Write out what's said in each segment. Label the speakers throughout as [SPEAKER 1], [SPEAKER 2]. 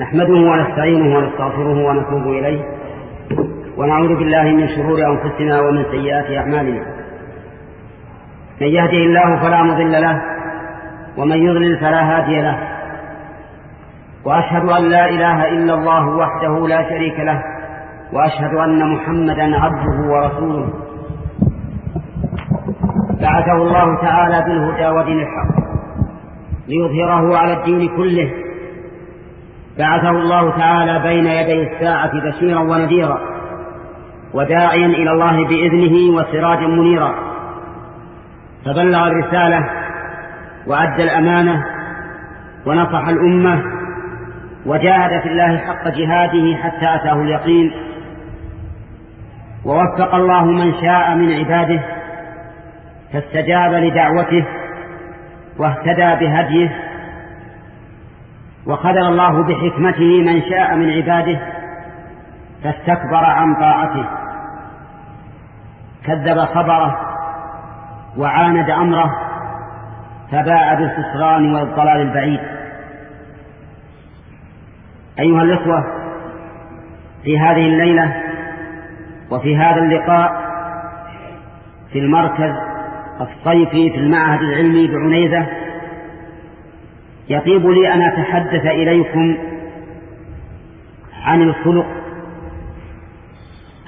[SPEAKER 1] نحمده ونستعينه ونستغفره ونتوب إليه ونعوذ بالله من شرور أنفسنا ومن سيئات أعمالنا. من يهده الله فلا مضل له ومن يضلل فلا هادي له. وأشهد أن لا إله إلا الله وحده لا شريك له وأشهد أن محمدا عبده ورسوله. بعثه الله تعالى بالهدى ودين الحق ليظهره على الدين كله بعثه الله تعالى بين يدي الساعة بشيرا ونذيرا وداعيا إلى الله بإذنه وسراجا منيرا. فبلغ الرسالة وأدى الأمانة ونصح الأمة وجاهد في الله حق جهاده حتى أتاه اليقين. ووفق الله من شاء من عباده فاستجاب لدعوته واهتدى بهديه وخذل الله بحكمته من شاء من عباده فاستكبر عن طاعته كذب خبره وعاند أمره فباء بالخسران والضلال البعيد. أيها الإخوة في هذه الليلة وفي هذا اللقاء في المركز الصيفي في المعهد العلمي بعنيزة يطيب لي أن أتحدث إليكم عن الخلق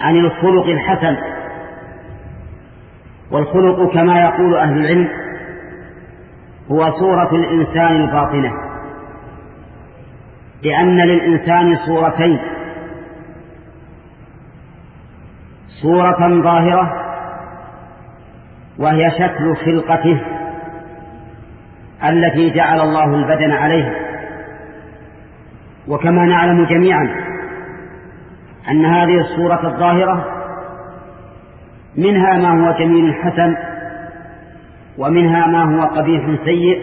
[SPEAKER 1] عن الخلق الحسن. والخلق كما يقول أهل العلم هو صورة الإنسان الباطنة لأن للإنسان صورتين صورة ظاهرة وهي شكل خلقته التي جعل الله البدن عليه وكما نعلم جميعا أن هذه الصورة الظاهرة منها ما هو جميل حسن ومنها ما هو قبيح سيء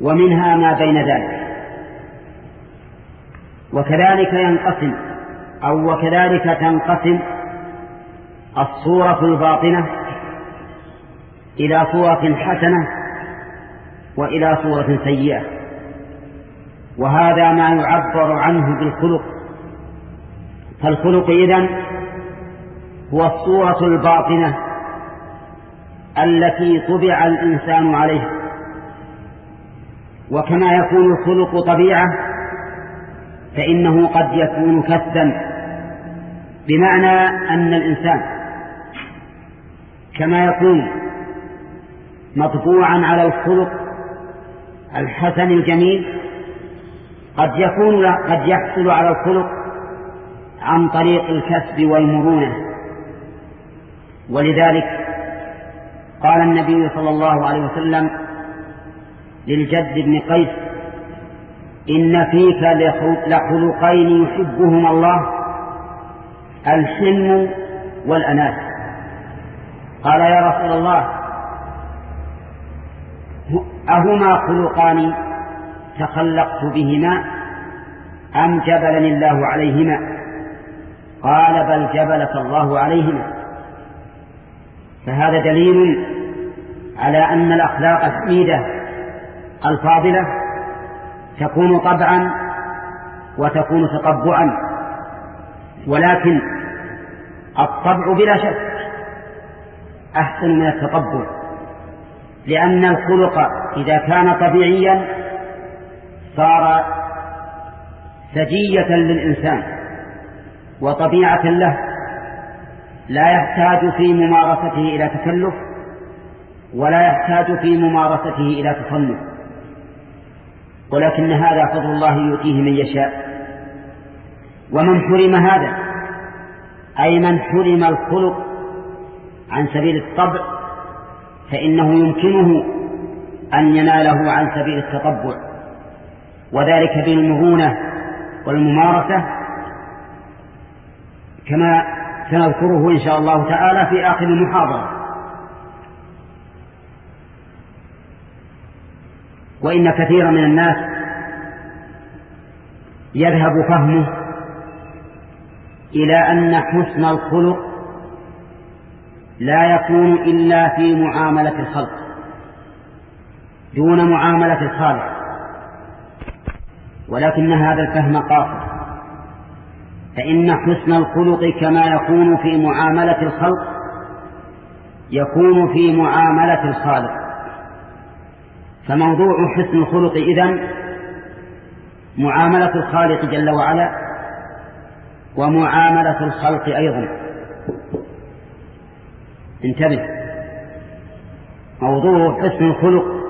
[SPEAKER 1] ومنها ما بين ذلك. وكذلك ينقسم أو وكذلك تنقسم الصورة الباطنة إلى صورة حسنة وإلى صورة سيئة. وهذا ما يعبر عنه بالخلق. فالخلق إذن هو الصورة الباطنة التي طبع الإنسان عليها. وكما يكون الخلق طبيعة فإنه قد يكون كسا بمعنى أن الإنسان كما يكون مطبوعا على الخلق الحسن الجميل قد يكون قد يحصل على الخلق عن طريق الكسب والمرونة. ولذلك قال النبي صلى الله عليه وسلم للجد بن قيس إن فيك لخلقين يحبهما الله الحلم والأناة قال يا رسول الله أهما خلقان تخلقت بهما أم جبلني الله عليهما؟ قال بل جبلك الله عليهما. فهذا دليل على أن الأخلاق الحميدة الفاضلة تكون طبعا وتكون تطبعا ولكن الطبع بلا شك أحسن من التطبع لأن الخلق إذا كان طبيعيا صار سجية للإنسان وطبيعة له لا يحتاج في ممارسته إلى تكلف ولا يحتاج في ممارسته إلى تصنف ولكن هذا فضل الله يؤتيه من يشاء. ومن حرم هذا أي من حرم الخلق عن سبيل الطبع فإنه يمكنه أن يناله عن سبيل التطبع وذلك بالمرونة والممارسة كما سنذكره إن شاء الله تعالى في آخر المحاضرة. وإن كثيرا من الناس يذهب فهمه إلى أن حسن الخلق لا يكون إلا في معاملة الخلق. دون معاملة الخالق. ولكن هذا الفهم قاصر فإن حسن الخلق كما يكون في معاملة الخلق يكون في معاملة الخالق. فموضوع حسن الخلق إذن معاملة الخالق جل وعلا ومعاملة الخلق أيضا. انتبه. موضوع حسن الخلق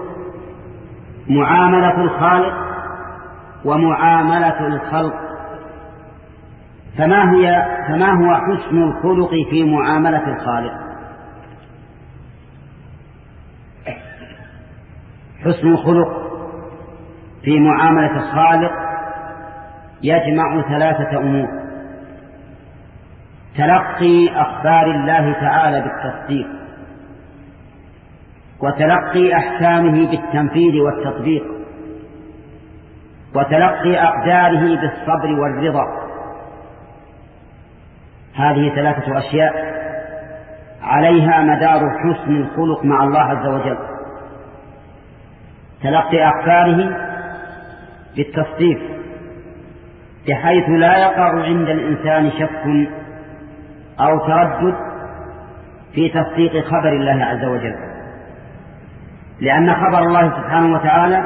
[SPEAKER 1] معاملة الخالق ومعاملة الخلق. فما هي فما هو حسن الخلق في معاملة الخالق؟ حسن الخلق في معاملة الخالق يجمع ثلاثة أمور تلقي أخبار الله تعالى بالتصديق وتلقي أحكامه بالتنفيذ والتطبيق وتلقي أقداره بالصبر والرضا. هذه ثلاثة أشياء عليها مدار حسن الخلق مع الله عز وجل. تلقي أخباره بالتصديق بحيث لا يقع عند الإنسان شك أو تردد في تصديق خبر الله عز وجل. لأن خبر الله سبحانه وتعالى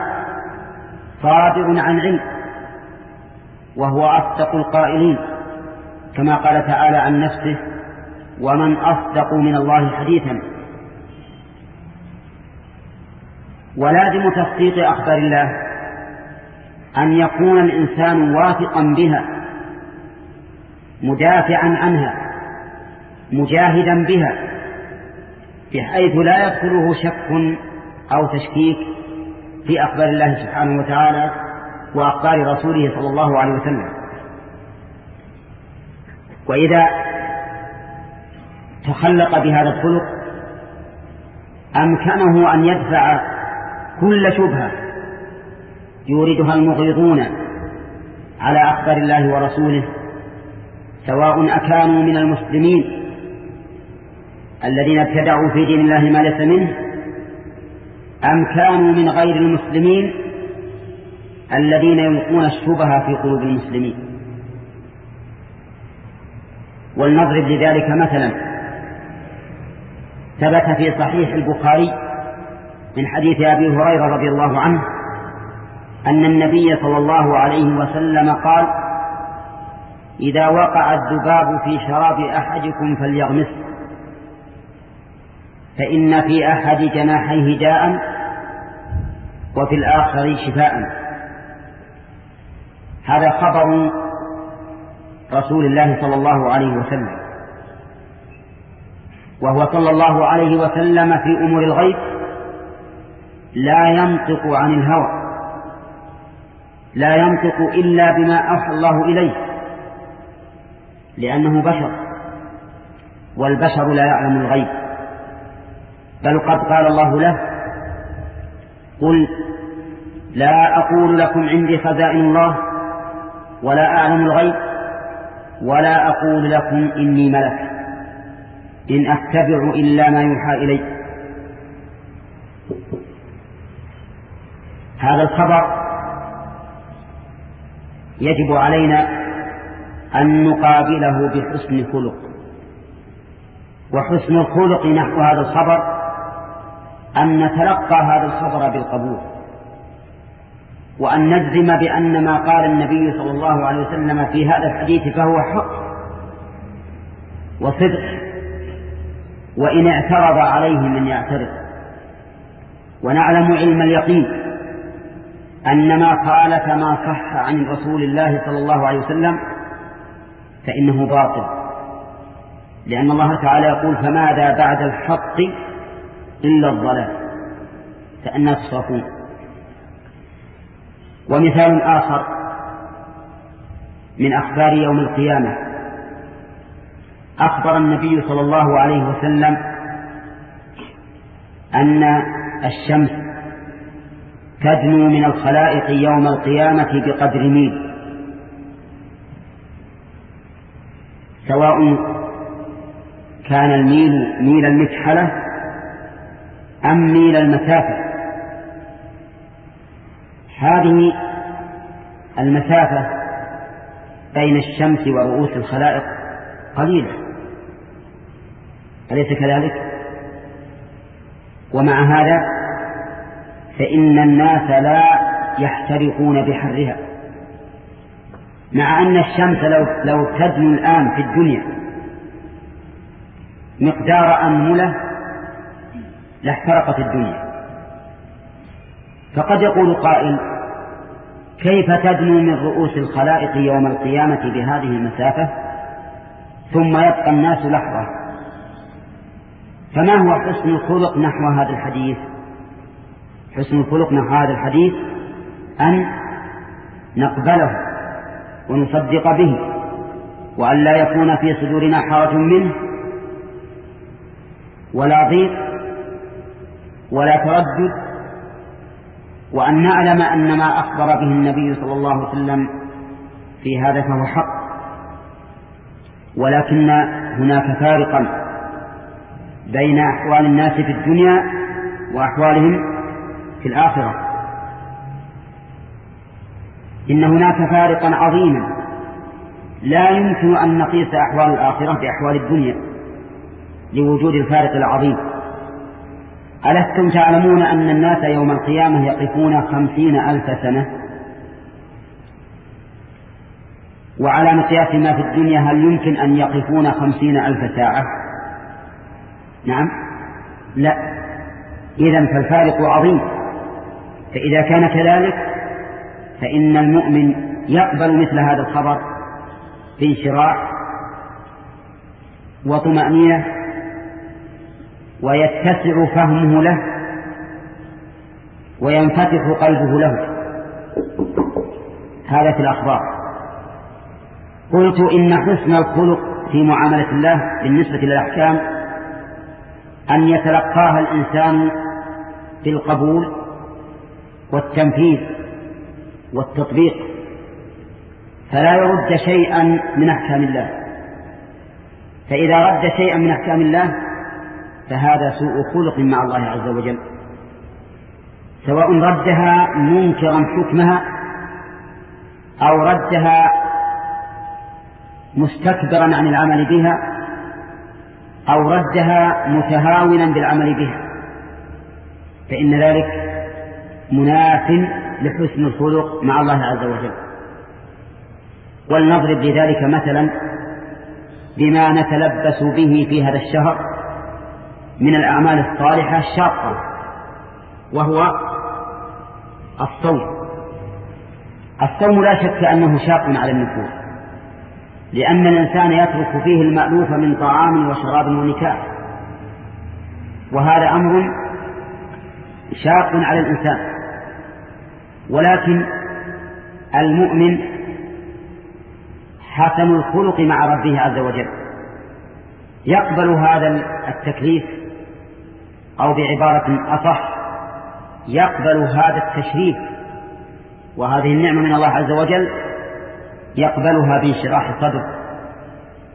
[SPEAKER 1] صادر عن علم وهو أصدق القائلين كما قال تعالى عن نفسه ومن أصدق من الله حديثا. ولازم تصديق أخبار الله أن يكون الإنسان واثقا بها مدافعا عنها مجاهدا بها بحيث لا يدخله شك أو تشكيك في أخبار الله سبحانه وتعالى وأخبار رسوله صلى الله عليه وسلم. وإذا تخلق بهذا الخلق أمكنه أن يدفع كل شبهة يوردها المغيظون على أخبار الله ورسوله سواء أكانوا من المسلمين الذين ابتدعوا في دين الله ما ليس منه أم كانوا من غير المسلمين الذين يلقون الشبهة في قلوب المسلمين؟ ولنضرب لذلك مثلا. ثبت في صحيح البخاري من حديث أبي هريرة رضي الله عنه أن النبي صلى الله عليه وسلم قال إذا وقع الذباب في شراب أحدكم فليغمسه. فإن في أحد جناحيه داء وفي الآخر شفاء. هذا خبر رسول الله صلى الله عليه وسلم. وهو صلى الله عليه وسلم في أمور الغيب لا ينطق عن الهوى لا ينطق إلا بما أوحى الله إليه لأنه بشر والبشر لا يعلم الغيب. بل قد قال الله له قل لا أقول لكم عندي خزائن الله ولا أعلم الغيب ولا أقول لكم إني ملك إن أتبع إلا ما يوحى إلي. هذا الخبر يجب علينا أن نقابله بحسن خلق وحسن الخلق نحو هذا الخبر أن نتلقى هذا الخبر بالقبول وأن نجزم بأن ما قال النبي صلى الله عليه وسلم في هذا الحديث فهو حق وصدق وإن اعترض عليه من يعترض. ونعلم علم اليقين أن ما خالف ما صح عن رسول الله صلى الله عليه وسلم فإنه باطل. لأن الله تعالى يقول فماذا بعد الحق إلا الضلال فأنا تصرفون ومثال آخر من أخبار يوم القيامة. أخبر النبي صلى الله عليه وسلم أن الشمس تدنو من الخلائق يوم القيامة بقدر ميل. سواء كان الميل ميل المكحلة أم ميل المسافة. هذه المسافة بين الشمس ورؤوس الخلائق قليلة. أليس كذلك؟ ومع هذا فإن الناس لا يحترقون بحرها. مع أن الشمس لو, لو تدنو الآن في الدنيا مقدار أنملة لاحترقت الدنيا. فقد يقول قائل كيف تدنو من رؤوس الخلائق يوم القيامة بهذه المسافة؟ ثم يبقى الناس لحظة. فما هو حسن الخلق نحو هذا الحديث؟ حسن الخلق نحو هذا الحديث أن نقبله ونصدق به وأن لا يكون في صدورنا حرج منه. ولا ضيق ولا تردد وأن نعلم أن ما أخبر به النبي صلى الله عليه وسلم في هذا فهو حق. ولكن هناك فارقا بين أحوال الناس في الدنيا وأحوالهم في الآخرة. إن هناك فارقا عظيما لا يمكن أن نقيس أحوال الآخرة بأحوال الدنيا لوجود الفارق العظيم. ألستم تعلمون أن الناس يوم القيامة يقفون خمسين ألف سنة؟ وعلى مقياس ما في الدنيا هل يمكن أن يقفون خمسين ألف ساعة؟ نعم. لا. إذا فالفارق عظيم. فإذا كان كذلك فإن المؤمن يقبل مثل هذا الخبر بانشراح وطمأنينة ويتسع فهمه له وينفتح قلبه له. هذا في الأخبار. قلت إن حسن الخلق في معاملة الله بالنسبة للأحكام أن يتلقاها الإنسان بالقبول والتنفيذ والتطبيق فلا يرد شيئا من أحكام الله. فإذا رد شيئا من أحكام الله فهذا سوء خلق مع الله عز وجل. سواء ردها منكرا حكمها أو ردها مستكبرا عن العمل بها أو ردها متهاونا بالعمل بها. فإن ذلك مناف لحسن الخلق مع الله عز وجل. ولنضرب لذلك مثلا بما نتلبس به في هذا الشهر من الأعمال الصالحة الشاقة وهو الصوم. الصوم لا شك أنه شاق على النفوس لأن الإنسان يترك فيه المألوف من طعام وشراب ونكاح. وهذا أمر شاق على الإنسان. ولكن المؤمن حسن الخلق مع ربه عز وجل. يقبل هذا التكليف أو بعبارة أصح يقبل هذا التشريف وهذه النعمة من الله عز وجل يقبلها بانشراح صدر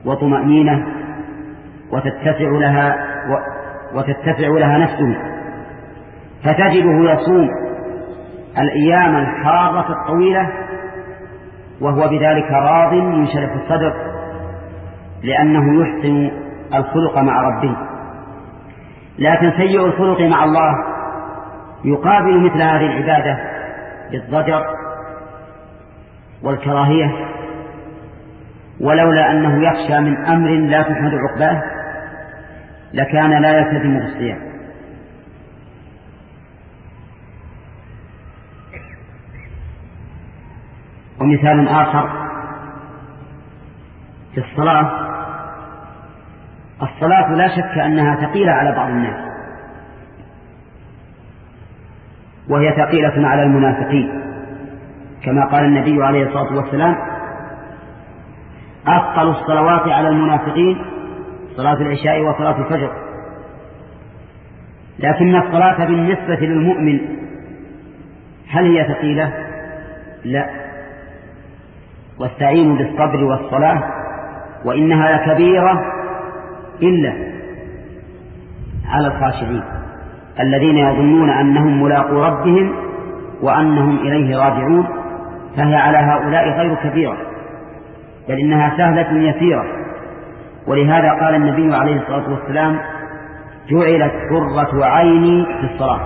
[SPEAKER 1] وطمأنينة وتتسع لها وتتسع لها نفسه فتجده يصوم الأيام الحارة الطويلة وهو بذلك راض ينشرح الصدر لأنه يحسن الخلق مع ربه. لكن سيء الخلق مع الله يقابل مثل هذه العبادة بالضجر والكراهية ولولا أنه يخشى من أمر لا تحمد عقباه لكان لا يلتزم بالصيام ومثال آخر في الصلاة الصلاة لا شك أنها ثقيلة على بعض الناس. وهي ثقيلة على المنافقين. كما قال النبي عليه الصلاة والسلام أثقل الصلوات على المنافقين صلاة العشاء وصلاة الفجر. لكن الصلاة بالنسبة للمؤمن هل هي ثقيلة؟ لا. واستعينوا بالصبر والصلاة وإنها لكبيرة إلا على الخاشعين الذين يظنون أنهم ملاقو ربهم وأنهم إليه راجعون فهي على هؤلاء غير كبيرة بل إنها سهلة يسيرة. ولهذا قال النبي عليه الصلاة والسلام جعلت قرة عيني في الصلاة.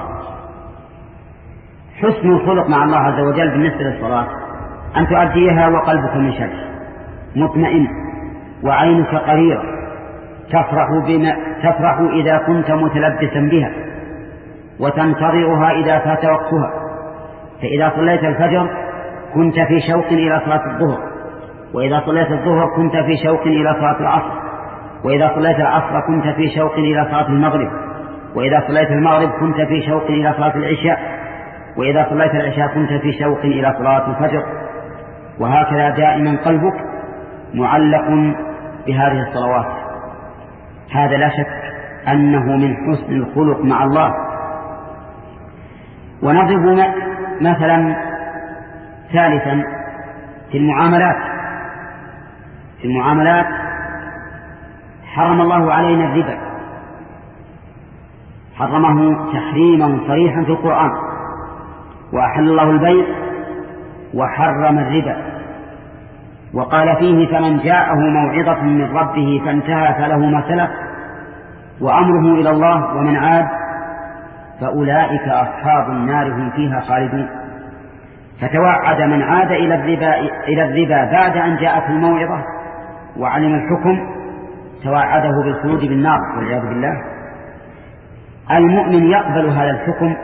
[SPEAKER 1] حسن الخلق مع الله عز وجل بالنسبة للصلاة أن تؤديها وقلبك من شر مطمئن وعينك قريرة. تفرح بما تفرح إذا كنت متلبسا بها وتنتظرها إذا فات وقتها. فإذا صليت الفجر كنت في شوق إلى صلاة الظهر وإذا صليت الظهر كنت في شوق إلى صلاة العصر وإذا صليت العصر كنت في شوق إلى صلاة المغرب وإذا صليت المغرب كنت في شوق إلى صلاة العشاء وإذا صليت العشاء كنت في شوق إلى صلاة الفجر. وهكذا دائما قلبك معلق بهذه الصلوات. هذا لا شك أنه من حسن الخلق مع الله. ونضرب مثلا ثالثا في المعاملات. في المعاملات حرم الله علينا الربا. حرمه تحريما صريحا في القرآن. وأحل الله البيع وحرم الربا. وقال فيه فمن جاءه موعظة من ربه فانتهى فله ما سلف وأمره إلى الله ومن عاد فأولئك أصحاب النار هم فيها خالدون. فتوعد من عاد إلى الربا, إلى الربا بعد أن جاءت الموعظة وعلم الحكم توعده بالخلود بالنار والعياذ بالله. المؤمن يقبل هذا الحكم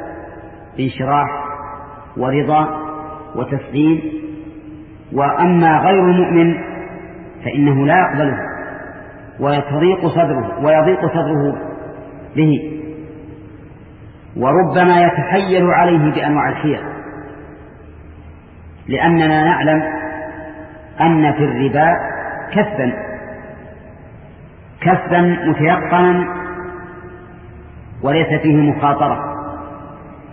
[SPEAKER 1] بانشراح ورضا وتسليم وأما غير المؤمن فإنه لا يقبله ويضيق صدره ويضيق صدره به وربما يتحيل عليه بأنواع الحيل لأننا نعلم أن في الربا كسبا كسبا متيقنا وليس فيه مخاطرة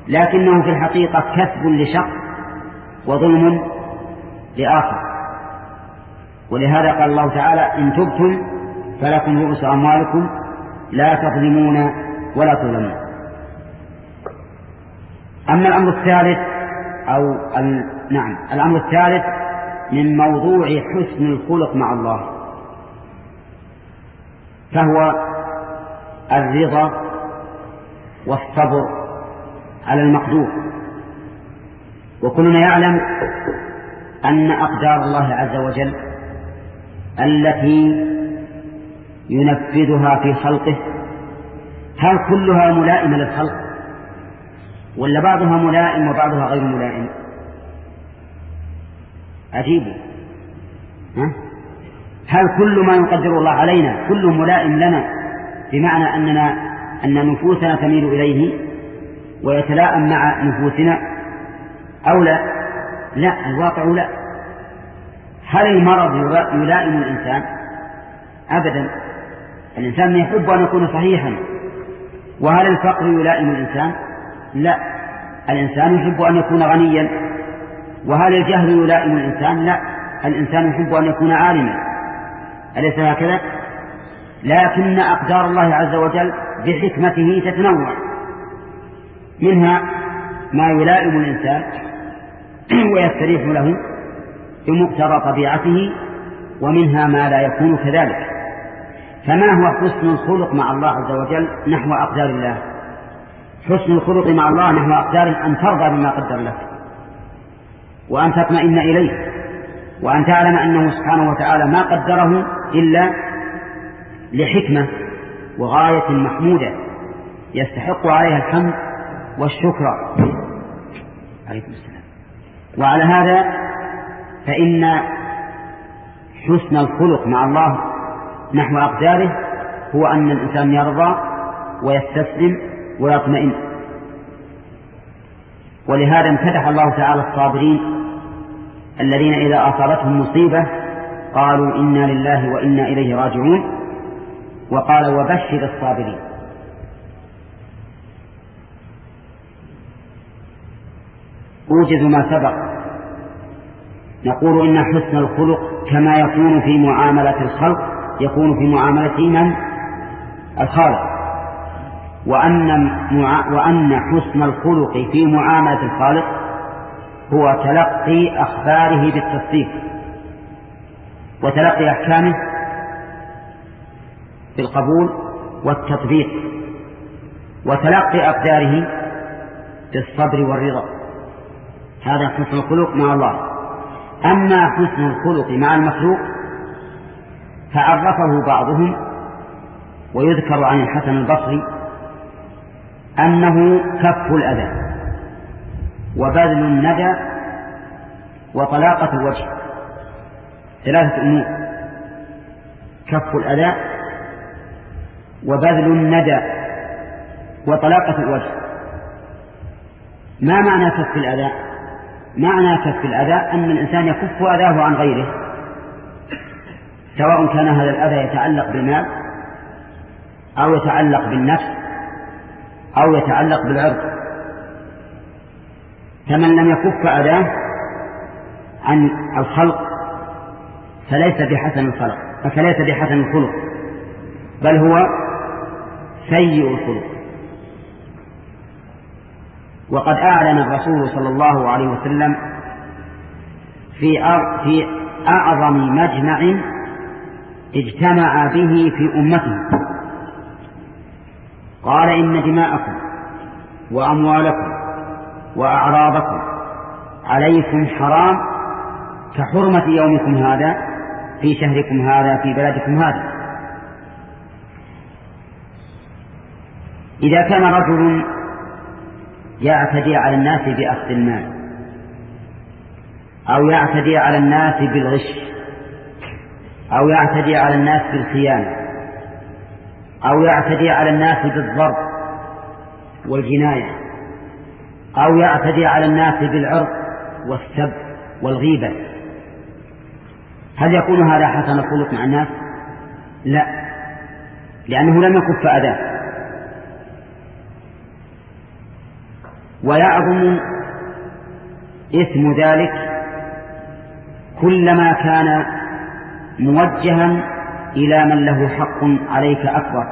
[SPEAKER 1] لكنه في الحقيقة كسب لشخص وظلم لآخر. ولهذا قال الله تعالى إن تبتم فلكم رؤوس أموالكم لا تظلمون ولا تظلمون. أما الأمر الثالث أو نعم الأمر الثالث من موضوع حسن الخلق مع الله. فهو الرضا والصبر على المقدور وكلنا يعلم أن أقدار الله عز وجل التي ينفذها في خلقه هل كلها ملائمة للخلق؟ ولا بعضها ملائم وبعضها غير ملائم؟ عجيب؟ هل كل ما يقدر الله علينا كل ملائم لنا بمعنى أننا أن نفوسنا تميل إليه ويتلائم مع نفوسنا أو لا؟ لا الواقع لا. هل المرض يلائم الإنسان؟ أبدا. الإنسان يحب أن يكون صحيحا. وهل الفقر يلائم الإنسان؟ لا. الإنسان يحب أن يكون غنيا. وهل الجهل يلائم الإنسان؟ لا. الإنسان يحب أن يكون عالما. أليس هكذا؟ لكن أقدار الله عز وجل بحكمته تتنوع. منها ما يلائم الإنسان ويستريح له بمقتضى طبيعته ومنها ما لا يكون كذلك. فما هو حسن الخلق مع الله عز وجل نحو أقدار الله؟ حسن الخلق مع الله نحو أقدار أن ترضى بما قدر لك وأن تطمئن إليه وأن تعلم أنه سبحانه وتعالى ما قدره إلا لحكمة وغاية محمودة يستحق عليها الحمد والشكر. عليكم السلام. وعلى هذا فإن حسن الخلق مع الله نحو أقداره هو أن الإنسان يرضى ويستسلم ويطمئن. ولهذا امتدح الله تعالى الصابرين الذين إذا أصابتهم مصيبة قالوا إنا لله وإنا إليه راجعون. وقال وبشر الصابرين. أوجز ما سبق نقول إن حسن الخلق كما يكون في معاملة الخلق يكون في معاملة من؟ الخالق. وأن, مع... وأن حسن الخلق في معاملة الخالق هو تلقي أخباره بالتصديق. وتلقي أحكامه بالقبول والتطبيق. وتلقي أقداره بالصبر والرضا. هذا حسن الخلق مع الله. أما حسن الخلق مع المخلوق فعرفه بعضهم ويذكر عن الحسن البصري أنه كف الأذى وبذل الندى وطلاقة الوجه ثلاثة أمور كف الأذى وبذل الندى وطلاقة الوجه. ما معنى كف الأذى؟ معنى كف الأذى أن الإنسان يكف أذاه عن غيره. سواء كان هذا الأذى يتعلق بالمال أو يتعلق بالنفس أو يتعلق بالعرض. فمن لم يكف أذاه عن الخلق فليس بحسن الخلق فليس بحسن الخلق بل هو سيء الخلق. وقد أعلن الرسول صلى الله عليه وسلم في في أعظم مجمع اجتمع به في أمته. قال إن دماءكم وأموالكم وأعراضكم عليكم حرام كحرمة يومكم هذا في شهركم هذا في بلدكم هذا. إذا كان رجل يعتدي على الناس بأخذ المال. أو يعتدي على الناس بالغش. أو يعتدي على الناس بالخيانة. أو يعتدي على الناس بالضرب والجناية. أو يعتدي على الناس بالعرض والسب والغيبة. هل يكون هذا حسن الخلق مع الناس؟ لا. لأنه لم يكف أذاه ويعظم إثم ذلك كلما كان موجها إلى من له حق عليك أكبر.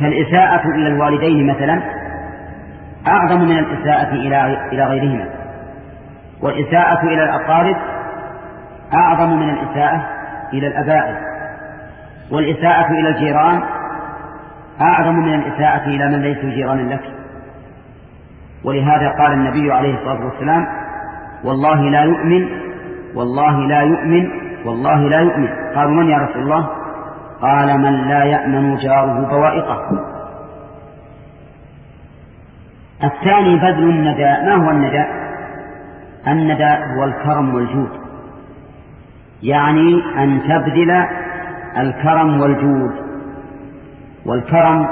[SPEAKER 1] فالإساءة إلى الوالدين مثلا أعظم من الإساءة إلى غيرهما. والإساءة إلى الأقارب أعظم من الإساءة إلى الأباء والإساءة إلى الجيران أعظم من الإساءة إلى من ليسوا جيرانا لك. ولهذا قال النبي عليه الصلاة والسلام والله لا يؤمن والله لا يؤمن والله لا يؤمن. قالوا من يا رسول الله؟ قال من لا يأمن جاره بوائقه. الثاني بذل الندى. ما هو الندى؟ الندى هو الكرم والجود. يعني أن تبذل الكرم والجود. والكرم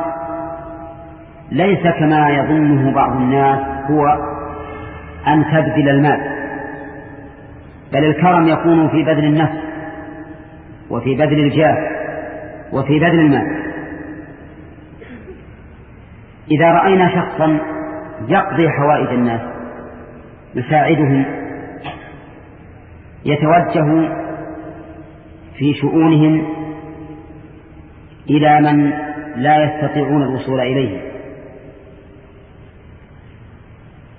[SPEAKER 1] ليس كما يظنه بعض الناس هو أن تبذل المال بل الكرم يكون في بذل النفس وفي بذل الجاه وفي بذل المال. إذا رأينا شخصا يقضي حوائج الناس يساعدهم يتوجه في شؤونهم إلى من لا يستطيعون الوصول إليه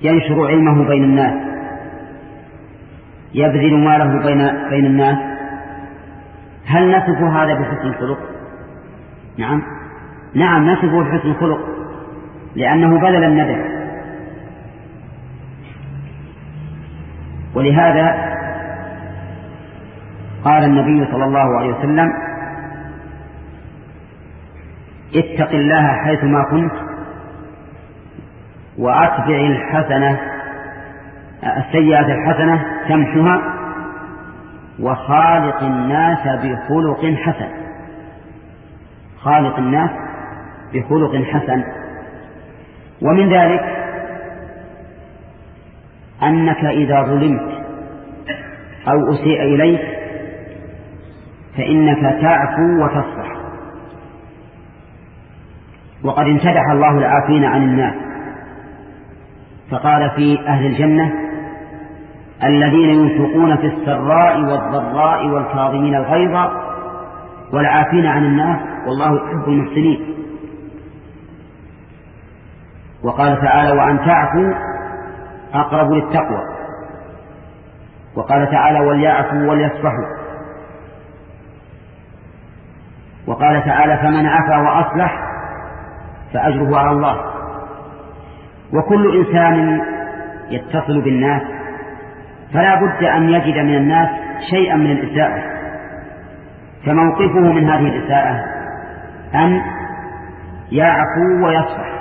[SPEAKER 1] ينشر علمه بين الناس. يبذل ماله بين بين الناس. هل نصف هذا بحسن الخلق؟ نعم. نعم نصفه بحسن الخلق لأنه بذل الندى ولهذا قال النبي صلى الله عليه وسلم اتق الله حيثما كنت وأتبع الحسنة السيئة الحسنة تمحها وخالق الناس بخلق حسن. خالق الناس بخلق حسن. ومن ذلك أنك إذا ظلمت أو أسيء إليك فإنك تعفو وتصفح. وقد امتدح الله العافين عن الناس. فقال في أهل الجنة الذين ينفقون في السراء والضراء والكاظمين الغيظ والعافين عن الناس والله يحب المحسنين. وقال تعالى وأن تعفوا أقرب للتقوى. وقال تعالى وليعفوا وليصفحوا. وقال تعالى فمن عفا وأصلح فأجره على الله. وكل إنسان يتصل بالناس فلا بد أن يجد من الناس شيئا من الإساءة. فموقفه من هذه الإساءة أن يعفو ويصفح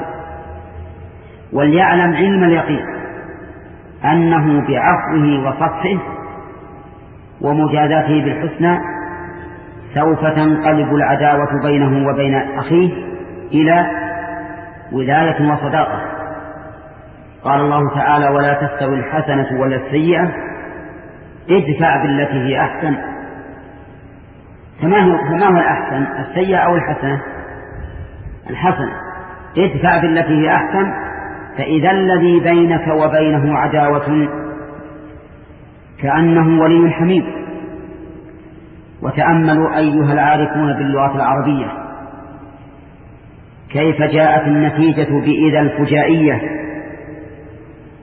[SPEAKER 1] وليعلم علم اليقين أنه بعفوه وصفحه ومجازاته بالحسنى سوف تنقلب العداوة بينه وبين أخيه إلى ولاية وصداقة. قال الله تعالى ولا تستوي الحسنة ولا السيئة ادفع بالتي هي أحسن. فما هو, فما هو الأحسن؟ السيئة أو الحسنة؟ الحسنة. ادفع بالتي هي أحسن فإذا الذي بينك وبينه عداوة كأنه ولي حميد وتأملوا أيها العارفون باللغة العربية. كيف جاءت النتيجة بإذا الفجائية؟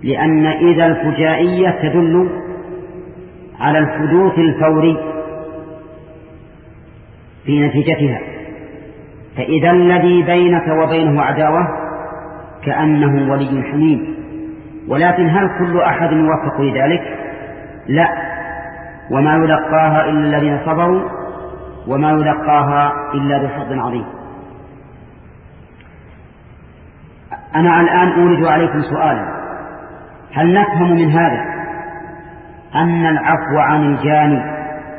[SPEAKER 1] لأن إذا الفجائية تدل على الحدوث الفوري في نتيجتها. فإذا الذي بينك وبينه عداوة كأنه ولي حميم. ولكن هل كل أحد يوفق لذلك؟ لا. وما يلقاها إلا الذين صبروا وما يلقاها إلا بحظ عظيم. أنا الآن أورد عليكم سؤالا. هل نفهم من هذا أن العفو عن الجاني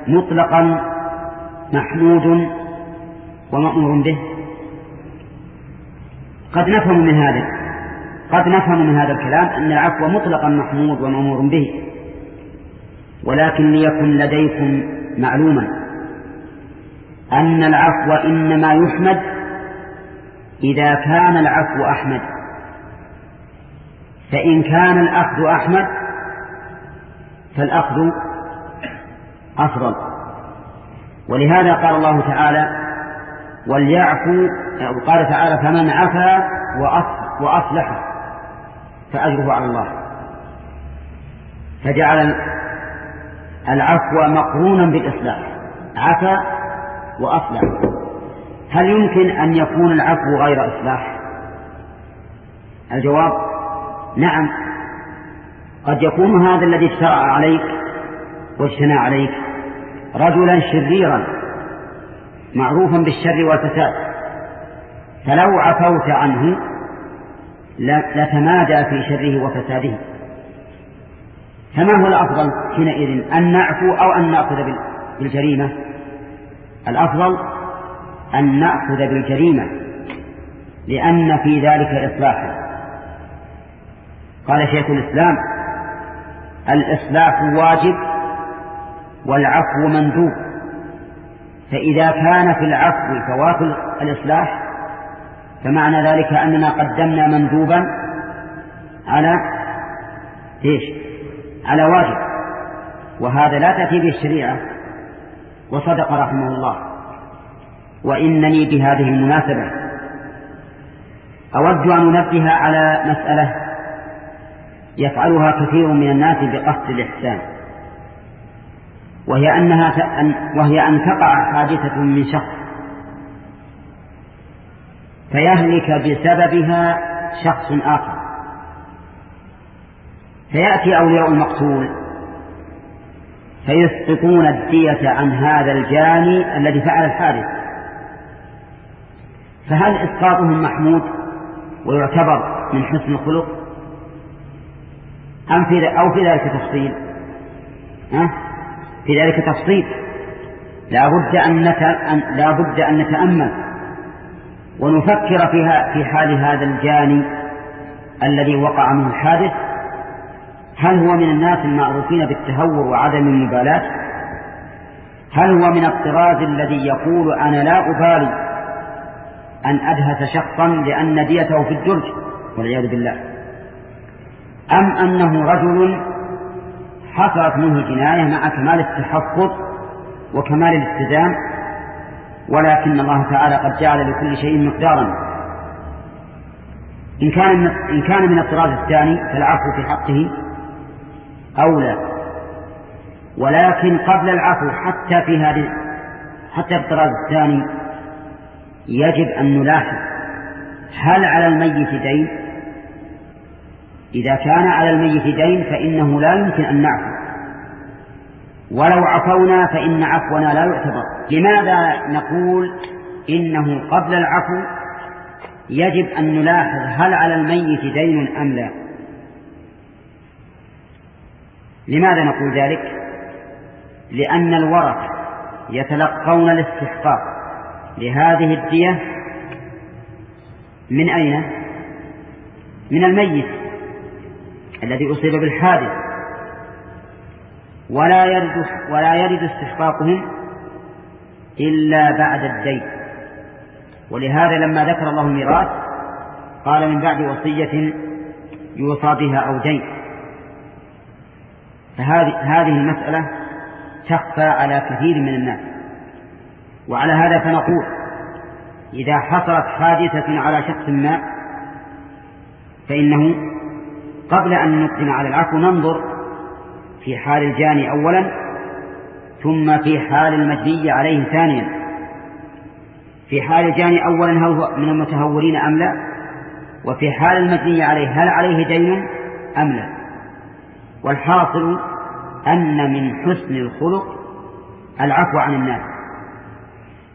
[SPEAKER 1] مطلقا محمود ومأمور به؟ قد نفهم من هذا قد نفهم من هذا الكلام أن العفو مطلقا محمود ومأمور به ولكن ليكن لديكم معلوما أن العفو إنما يحمد إذا كان العفو أحمد. فإن كان الأخذ أحمد فالأخذ أفضل. ولهذا قال الله تعالى وليعفوا قال تعالى فمن عفا وأصلح فأجره على الله. فجعل العفو مقرونا بالإصلاح. عفا وأصلح. هل يمكن أن يكون العفو غير إصلاح؟ الجواب نعم. قد يكون هذا الذي اشترع عليك واجتنى عليك رجلا شريرا معروفا بالشر والفساد. فلو عفوت عنه لتمادى في شره وفساده. فما هو الأفضل حينئذ أن نعفو أو أن نأخذ بالجريمة؟ الأفضل أن نأخذ بالجريمة لأن في ذلك إصلاحا. قال شيخ الإسلام الإصلاح واجب والعفو مندوب. فإذا كان في العفو فوات الإصلاح فمعنى ذلك أننا قدمنا مندوبا على إيش؟ على واجب. وهذا لا تأتي به الشريعة وصدق رحمه الله. وإنني بهذه المناسبة أود أن أنبه على مسألة يفعلها كثير من الناس بقصد الإحسان. وهي أنها وهي أن تقع حادثة من شخص. فيهلك بسببها شخص آخر. فيأتي أولياء المقتول فيسقطون الدية عن هذا الجاني الذي فعل الحادث. فهل إسقاطهم محمود ويعتبر من حسن الخلق؟ أم في أو في ذلك تفصيل؟ ها؟ في ذلك تفصيل. لا بد أن, لا بد أن نتأمل ونفكر فيها في حال هذا الجاني الذي وقع منه الحادث. هل هو من الناس المعروفين بالتهور وعدم المبالاة؟ هل هو من الطراز الذي يقول أنا لا أبالي أن أدهس شخصا لأن ديته في الدرج؟ والعياذ بالله. أم أنه رجل حصلت منه جناية مع كمال التحفظ وكمال الالتزام ولكن الله تعالى قد جعل لكل شيء مقدارا. إن كان من إن كان من الطراز الثاني فالعفو في حقه أولى. ولكن قبل العفو حتى في هذه حتى الطراز الثاني يجب أن نلاحظ هل على الميت دين؟ إذا كان على الميت دين فإنه لا يمكن أن نعفو. ولو عفونا فإن عفونا لا يعتبر. لماذا نقول إنه قبل العفو يجب أن نلاحظ هل على الميت دين أم لا؟ لماذا نقول ذلك؟ لأن الورثة يتلقون الاستحقاق. لهذه الدية من أين؟ من الميت. الذي أصيب بالحادث. ولا يرد ولا يرد استحقاقهم إلا بعد الدين. ولهذا لما ذكر الله الميراث قال من بعد وصية يوصى بها أو دين. فهذه هذه المسألة تخفى على كثير من الناس. وعلى هذا فنقول إذا حصلت حادثة على شخص ما فإنه قبل أن نقدم على العفو ننظر في حال الجاني أولا ثم في حال المجني عليه ثانيا. في حال الجاني أولا هل هو من المتهورين أم لا؟ وفي حال المجني عليه هل عليه دين أم لا؟ والحاصل أن من حسن الخلق العفو عن الناس.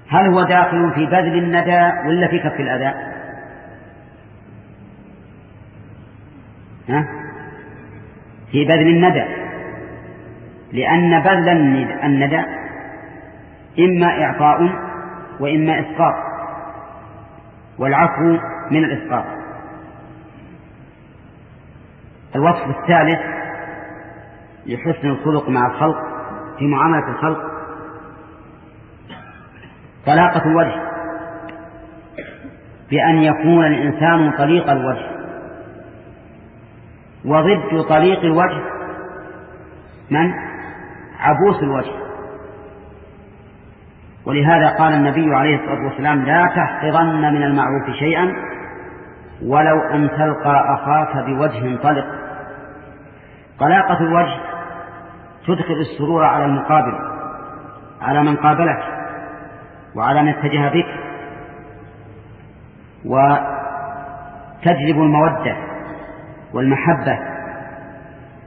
[SPEAKER 1] هل هو داخل في بذل الندى ولا في كف الأذى؟ ها؟ في بذل الندى. لأن بذل الندى إما إعطاء وإما إسقاط. والعفو من الإسقاط. الوصف الثالث لحسن الخلق مع الخلق في معاملة الخلق طلاقة الوجه. بأن يكون الإنسان طليق الوجه. وضد طليق الوجه. من؟ عبوس الوجه. ولهذا قال النبي عليه الصلاة والسلام لا تحقرن من المعروف شيئا ولو أن تلقى أخاك بوجه طلق. طلاقة الوجه تدخل السرور على المقابل على من قابلك وعلى من اتجه بك وتجلب المودة. والمحبة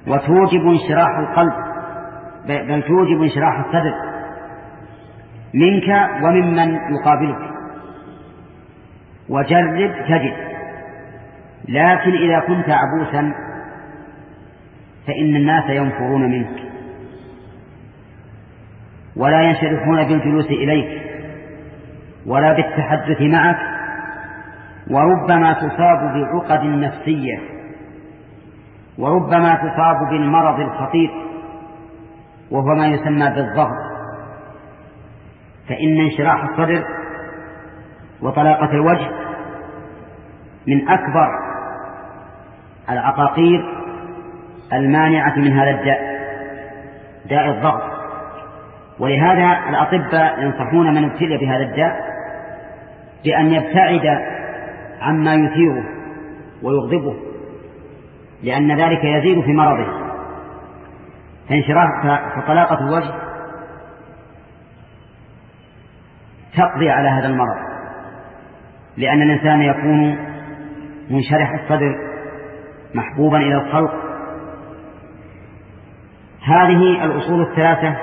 [SPEAKER 1] وتوجب انشراح القلب بل توجب انشراح الصدر منك وممن يقابلك. وجرب تجد لكن إذا كنت عبوسا فإن الناس ينفرون منك. ولا ينشرحون بالجلوس إليك ولا بالتحدث معك وربما تصاب بعقد نفسية. وربما تصاب بالمرض الخطير وهو ما يسمى بالضغط. فإن انشراح الصدر وطلاقة الوجه من أكبر العقاقير المانعة من هذا الداء داء الضغط. ولهذا الأطباء ينصحون من ابتلي بهذا الداء بأن يبتعد عما يثيره ويغضبه. لأن ذلك يزيد في مرضه. فانشراح فطلاقة الوجه تقضي على هذا المرض. لأن الإنسان يكون منشرح الصدر محبوبا إلى الخلق. هذه الأصول الثلاثة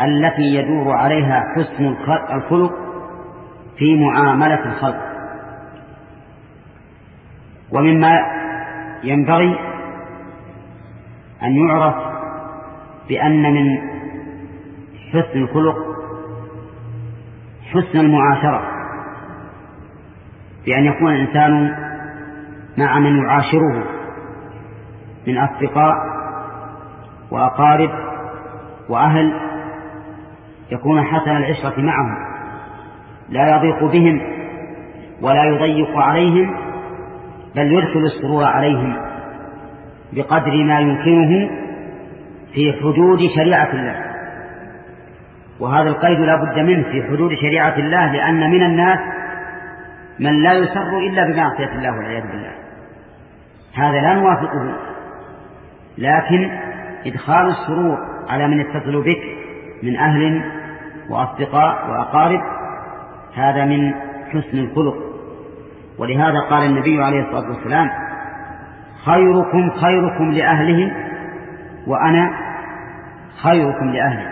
[SPEAKER 1] التي يدور عليها حسن الخلق في معاملة الخلق. ومما ينبغي أن يعرف بأن من حسن الخلق حسن المعاشرة بأن يكون الإنسان مع من يعاشره من أصدقاء وأقارب وأهل يكون حسن العشرة معهم لا يضيق بهم ولا يضيق عليهم بل يدخل السرور عليهم بقدر ما يمكنه في حدود شريعة الله. وهذا القيد لا بد منه في حدود شريعة الله لأن من الناس من لا يسر إلا بمعصية الله والعياذ بالله. هذا لا نوافقه لكن إدخال السرور على من يتصل بك من أهل وأصدقاء وأقارب هذا من حسن الخلق. ولهذا قال النبي عليه الصلاة والسلام خيركم خيركم لأهله وأنا خيركم لأهلي.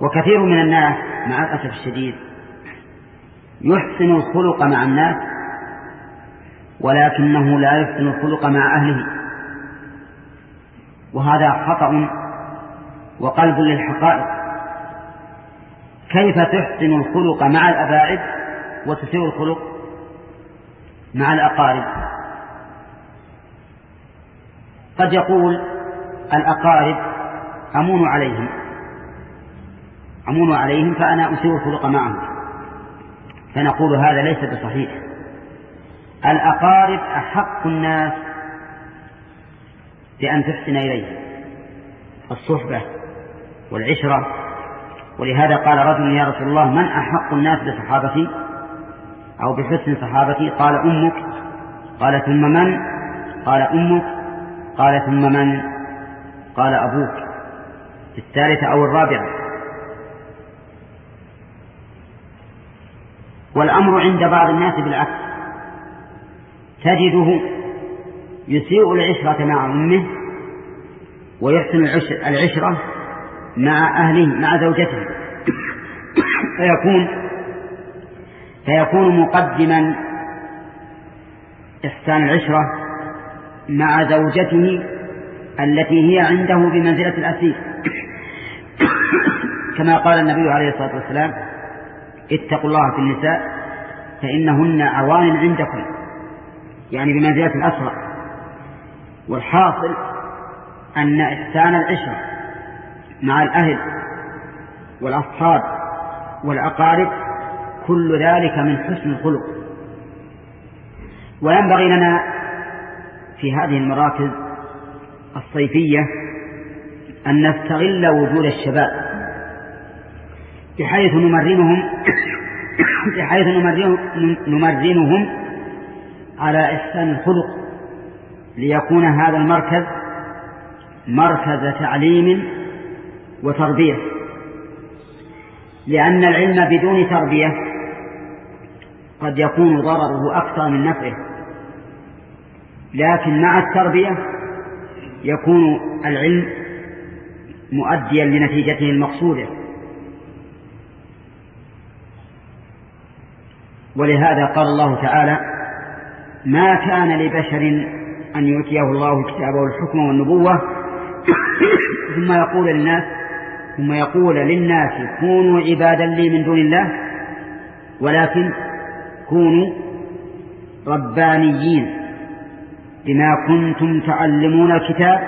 [SPEAKER 1] وكثير من الناس مع الأسف الشديد يحسن الخلق مع الناس ولكنه لا يحسن الخلق مع أهله. وهذا خطأ وقلب للحقائق. كيف تحسن الخلق مع الأباعد وتسيء الخلق؟ مع الأقارب. قد يقول الأقارب أمون عليهم. أمون عليهم فأنا أسيء الخلق معهم. فنقول هذا ليس بصحيح. الأقارب أحق الناس بأن تحسن إليهم. الصحبة والعشرة. ولهذا قال رجل يا رسول الله من أحق الناس بصحابتي؟ أو بحسن صحابتي قال أمك. قال ثم من؟ قال أمك. قال ثم من؟ قال أبوك. في الثالثة أو الرابعة. والأمر عند بعض الناس بالعكس. تجده يسيء العشرة مع أمه ويحسن العشرة مع أهله مع زوجته. فيكون فيكون مقدما إحسان العشرة مع زوجته التي هي عنده بمنزلة الأسير. كما قال النبي عليه الصلاة والسلام اتقوا الله في النساء فإنهن عوان عندكم يعني بمنزلة الأسرى والحاصل أن إحسان العشرة مع الأهل والأصحاب والأقارب كل ذلك من حسن الخلق. وينبغي لنا في هذه المراكز الصيفية أن نستغل وجود الشباب بحيث نمرنهم بحيث نمرنهم على إحسان الخلق ليكون هذا المركز مركز تعليم وتربية. لأن العلم بدون تربية قد يكون ضرره أكثر من نفعه. لكن مع التربية يكون العلم مؤديا لنتيجته المقصودة. ولهذا قال الله تعالى ما كان لبشر أن يؤتيه الله الكتاب والحكم والنبوة ثم يقول للناس ثم يقول للناس كونوا عبادا لي من دون الله ولكن كونوا ربانيين بما كنتم تعلمون الكتاب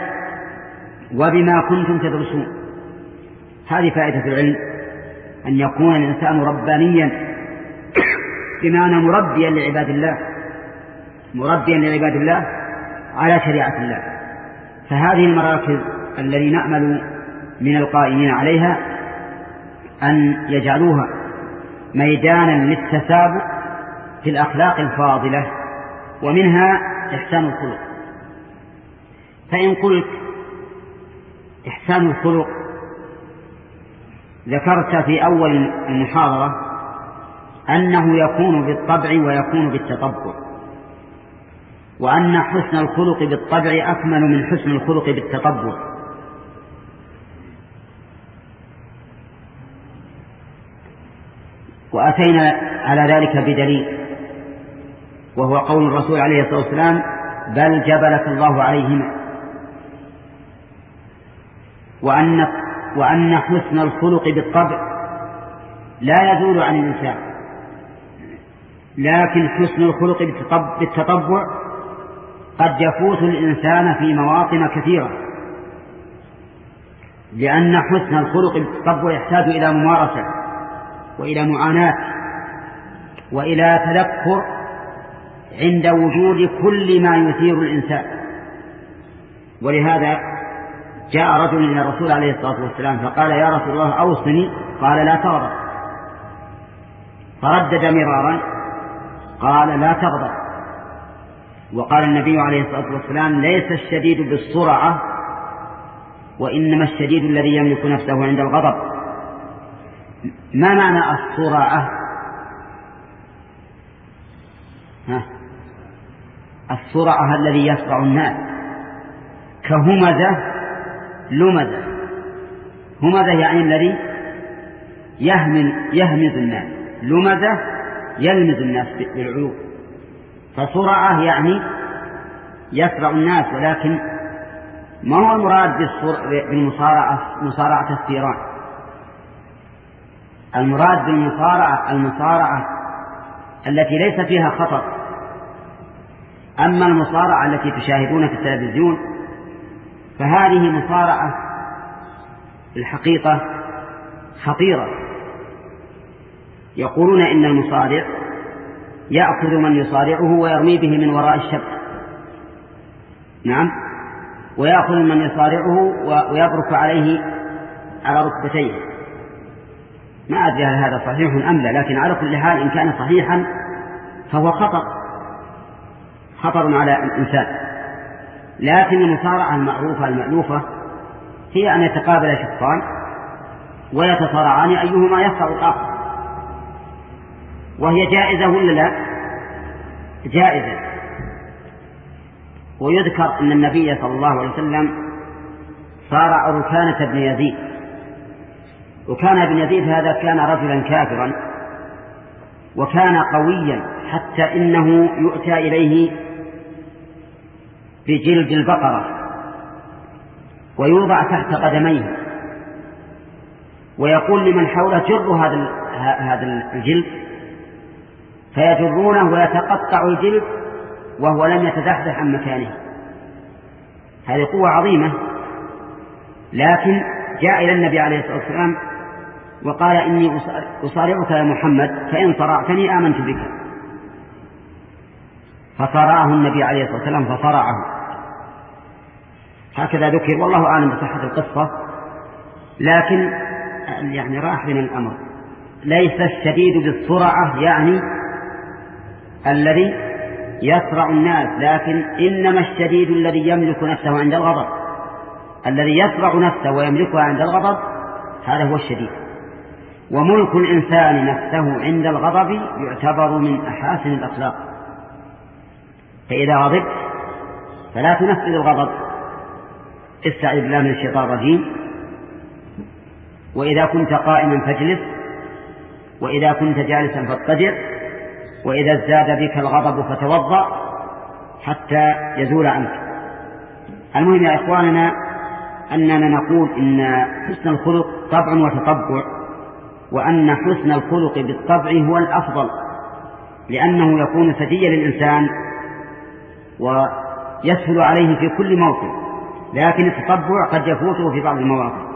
[SPEAKER 1] وبما كنتم تدرسون. هذه فائدة العلم أن يكون الإنسان ربانيا. بمعنى مربيا لعباد الله مربيا لعباد الله على شريعة الله. فهذه المراكز الذي نأمل من القائمين عليها أن يجعلوها ميدانا للتسابق في الأخلاق الفاضلة ومنها إحسان الخلق. فإن قلت إحسان الخلق ذكرت في أول المحاضرة أنه يكون بالطبع ويكون بالتطبع وأن حسن الخلق بالطبع أكمل من حسن الخلق بالتطبع. وأتينا على ذلك بدليل. وهو قول الرسول عليه الصلاة والسلام بل جبلك الله عليهما. وأن وأن حسن الخلق بالطبع لا يزول عن الإنسان. لكن حسن الخلق بالتطبع قد يفوت الإنسان في مواطن كثيرة. لأن حسن الخلق بالتطبع يحتاج إلى ممارسة وإلى معاناة وإلى تذكر عند وجود كل ما يثير الإنسان. ولهذا جاء رجل إلى الرسول عليه الصلاة والسلام فقال يا رسول الله أوصني. قال لا تغضب. فردد مرارا قال لا تغضب. وقال النبي عليه الصلاة والسلام ليس الشديد بالسرعة وإنما الشديد الذي يملك نفسه عند الغضب. ما معنى السرعة؟ ها؟ السرعة الذي يسرع الناس. كهمزة لمزة همزة يعني الذي يهمل يهمز الناس. لمزة يلمز الناس بالعلوم فسرعة يعني يسرع الناس ولكن ما هو المراد بالمصارعة؟ مصارعة الثيران المراد بالمصارعة المصارعة التي ليس فيها خطر. أما المصارعة التي تشاهدون في التلفزيون فهذه مصارعة الحقيقة خطيرة. يقولون إن المصارع يأخذ من يصارعه ويرمي به من وراء الشبك نعم. ويأخذ من يصارعه ويبرك عليه على ركبتيه. ما أدري هل هذا صحيح أم لا لكن على كل حال إن كان صحيحا فهو خطر خطر على الإنسان. لكن المصارعة المعروفة المألوفة هي أن يتقابل شخصان ويتصارعان أيهما يسرع الآخر وهي جائزة ولا لا؟ جائزة. ويذكر أن النبي صلى الله عليه وسلم صارع ركانة بن يزيد. وكان بن يزيد هذا كان رجلا كافرا وكان قويا حتى إنه يؤتى إليه بجلد البقرة ويوضع تحت قدميه ويقول لمن حوله جروا هذا هذا الجلد فيجرونه ويتقطع الجلد وهو لم يتزحزح عن مكانه. هذه قوة عظيمة. لكن جاء إلى النبي عليه الصلاة والسلام وقال إني أصارعك يا محمد فإن صرعتني آمنت بك. فصرعه النبي عليه الصلاة والسلام فصرعه. هكذا ذكر والله أعلم بصحة القصة لكن يعني راح من الأمر. ليس الشديد بالسرعة يعني الذي يسرع الناس لكن إنما الشديد الذي يملك نفسه عند الغضب. الذي يسرع نفسه ويملكها عند الغضب هذا هو الشديد. وملك الإنسان نفسه عند الغضب يعتبر من أحاسن الأخلاق. فإذا غضبت فلا تنفذ الغضب. استعذ بالله من الشيطان الرجيم. وإذا كنت قائما فاجلس وإذا كنت جالسا فاضطجع وإذا ازداد بك الغضب فتوضأ حتى يزول عنك. المهم يا إخواننا أننا نقول إن حسن الخلق طبع وتطبع وأن حسن الخلق بالطبع هو الأفضل لأنه يكون سجيا للإنسان ويسهل عليه في كل موطن لكن التطبع قد يفوته في بعض المواقف.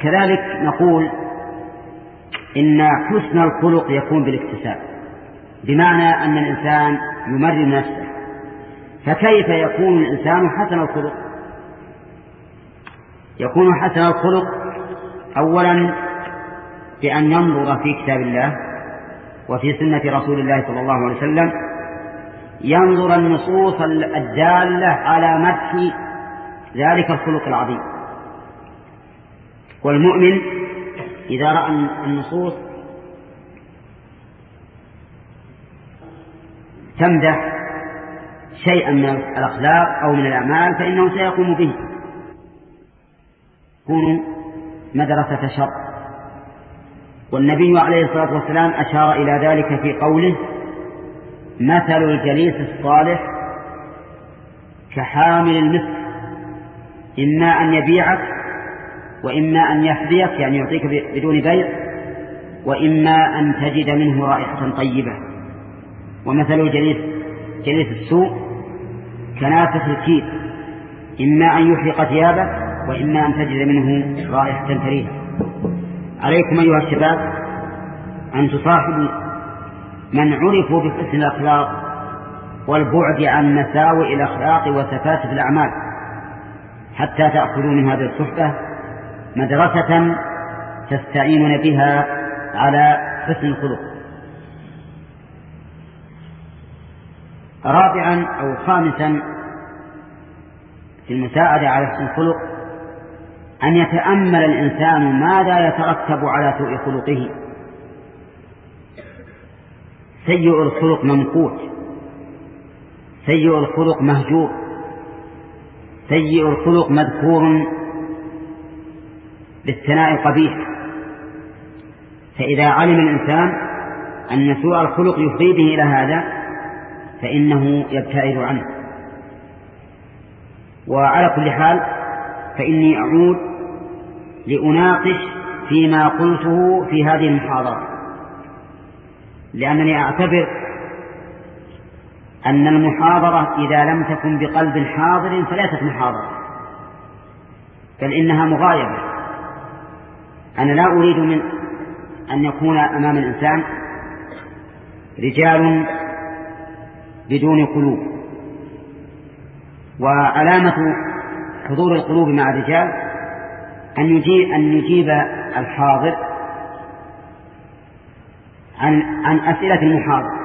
[SPEAKER 1] كذلك نقول إن حسن الخلق يكون بالاكتساب بمعنى أن الإنسان يمرن نفسه. فكيف يكون الإنسان حسن الخلق؟ يكون حسن الخلق أولا بأن ينظر في كتاب الله وفي سنة رسول الله صلى الله عليه وسلم ينظر النصوص الدالة على مدح ذلك الخلق العظيم. والمؤمن إذا رأى النصوص تمدح شيئا من الأخلاق أو من الأعمال فإنه سيقوم به. كونوا مدرسة شر. والنبي عليه الصلاة والسلام أشار إلى ذلك في قوله مثل الجليس الصالح كحامل المسك. إما أن يبيعك وإما أن يحذيك يعني يعطيك بدون بيع وإما أن تجد منه رائحة طيبة. ومثل الجليس جليس السوء كنافة الكيد إما أن يحرق ثيابك وإما أن تجد منه رائحة كريهة. عليكم أيها الشباب أن تصاحبوا من عرفوا بحسن الأخلاق والبعد عن مساوئ الأخلاق وسفاسف الأعمال حتى تأخذوا من هذه الصحبة مدرسة تستعينون بها على حسن الخلق. رابعا أو خامسا في المساعدة على حسن الخلق أن يتأمل الإنسان ماذا يترتب على سوء خلقه. سيء الخلق ممقوت سيء الخلق مهجور. سيء الخلق مذكور بالثناء قبيح فإذا علم الإنسان أن سوء الخلق يفضي به إلى هذا فإنه يبتعد عنه. وعلى كل حال فإني أعود لأناقش فيما قلته في هذه المحاضرة. لأنني أعتبر أن المحاضرة إذا لم تكن بقلب حاضر فليست محاضرة بل إنها مغايبة أنا لا أريد من أن يكون أمام الإنسان رجال بدون قلوب. وعلامة حضور القلوب مع الرجال أن يجيب, أن يجيب الحاضر عن, عن أسئلة المحاضر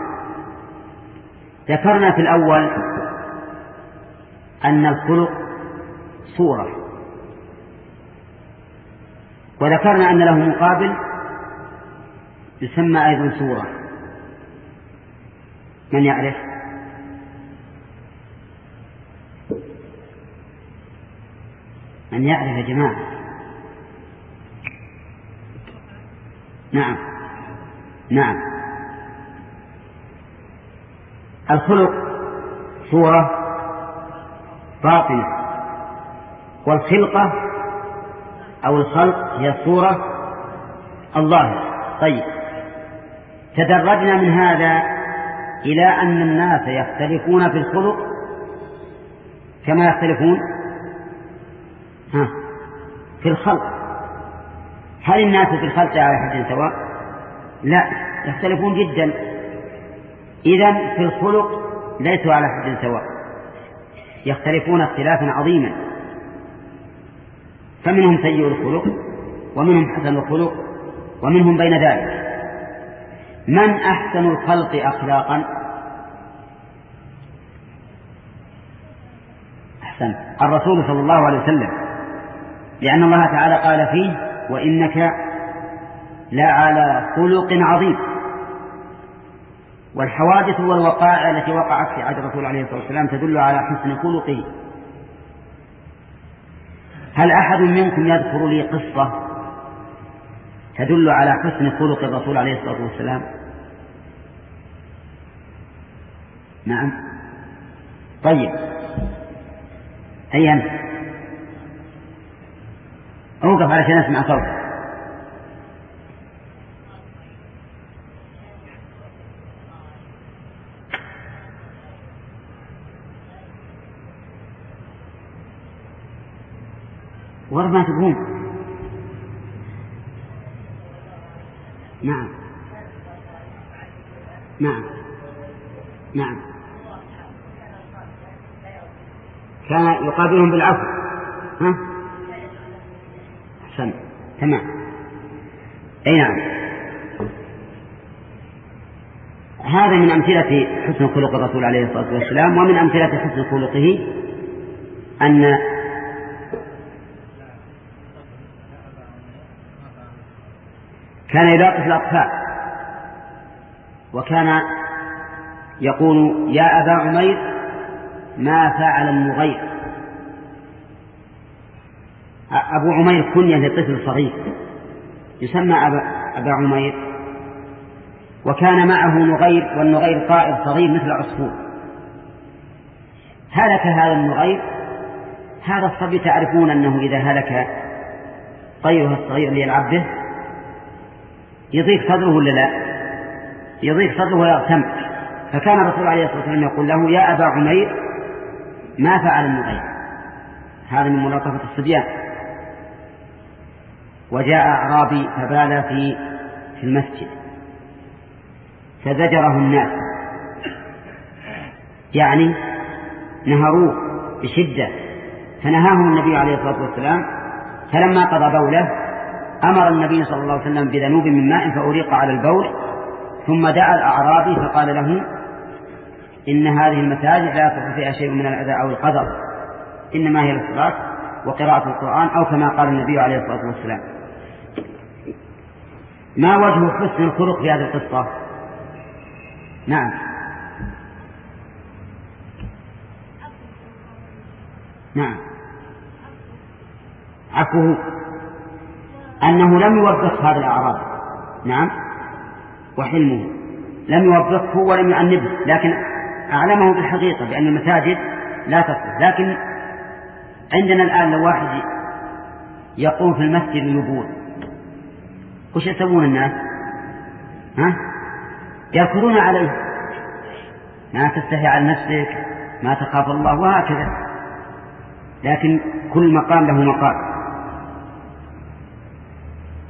[SPEAKER 1] ذكرنا في الأول أن الخلق صورة. وذكرنا أن له مقابل يسمى أيضا صورة. من يعرف؟ من يعرف يا جماعة؟ نعم. نعم. الخلق صورة باطنة والخلقة أو الخلق هي الصورة الظاهرة. طيب. تدرجنا من هذا إلى أن الناس يختلفون في الخلق كما يختلفون؟ ها. في الخلق. هل الناس في الخلق على حد سواء؟ لا يختلفون جدا. إذا في الخلق ليسوا على حد سواء. يختلفون اختلافا عظيما. فمنهم سيء الخلق ومنهم حسن الخلق ومنهم بين ذلك. من أحسن الخلق أخلاقا؟ أحسن. الرسول صلى الله عليه وسلم. لأن الله تعالى قال فيه وإنك لعلى خلق عظيم. والحوادث والوقائع التي وقعت في عهد الرسول عليه الصلاة والسلام تدل على حسن خلقه. هل أحد منكم يذكر لي قصة تدل على حسن خلق الرسول عليه الصلاة والسلام؟ نعم. طيب. أي أنت أوقف علشان أسمع صوتك. ورد ما تقوم نعم. نعم. نعم. كان يقابلهم بالعفو. ها؟ أحسن. تمام. أي نعم. هذا من أمثلة حسن خلق الرسول عليه الصلاة والسلام ومن أمثلة حسن خلقه أن كان يلاقي في الأطفال. وكان يقول يا أبا عمير ما فعل النغير أبو عمير كنية لطفل صغير يسمى أبا, أبا عمير. وكان معه نغير والنغير طائر صغير مثل العصفور هلك هذا النغير. هذا الصبي تعرفون أنه إذا هلك طيره الصغير ليلعب به يضيق صدره ولا لا؟ يضيق صدره ويغتم فكان الرسول عليه الصلاة والسلام يقول له يا أبا عمير ما فعل النغير هذا من ملاطفة الصبيان. وجاء أعرابي فبال في في المسجد. فزجره الناس. يعني نهروه بشدة. فنهاهم النبي عليه الصلاة والسلام. فلما قضى بوله أمر النبي صلى الله عليه وسلم بذنوب من ماء فأريق على البول ثم دعا الأعرابي فقال له إن هذه المساجد لا يصح فيها شيء من الأذى أو القدر إنما هي الصلاة وقراءة القرآن أو كما قال النبي عليه الصلاة والسلام. ما وجه حسن الخلق في هذه القصة؟ نعم. نعم. عفوه. أنه لم يوبخ هذا الأعراب. نعم. وحلمه. لم يوبخه ولم يعنبه لكن أعلمه بالحقيقة بأن المساجد لا تصلح لكن عندنا الآن لو واحد يقوم في المسجد يبول وش يسوون الناس؟ ها؟ يركضون عليه. ما تستحي على نفسك ما تخاف الله وهكذا. لكن كل مقام له مقام.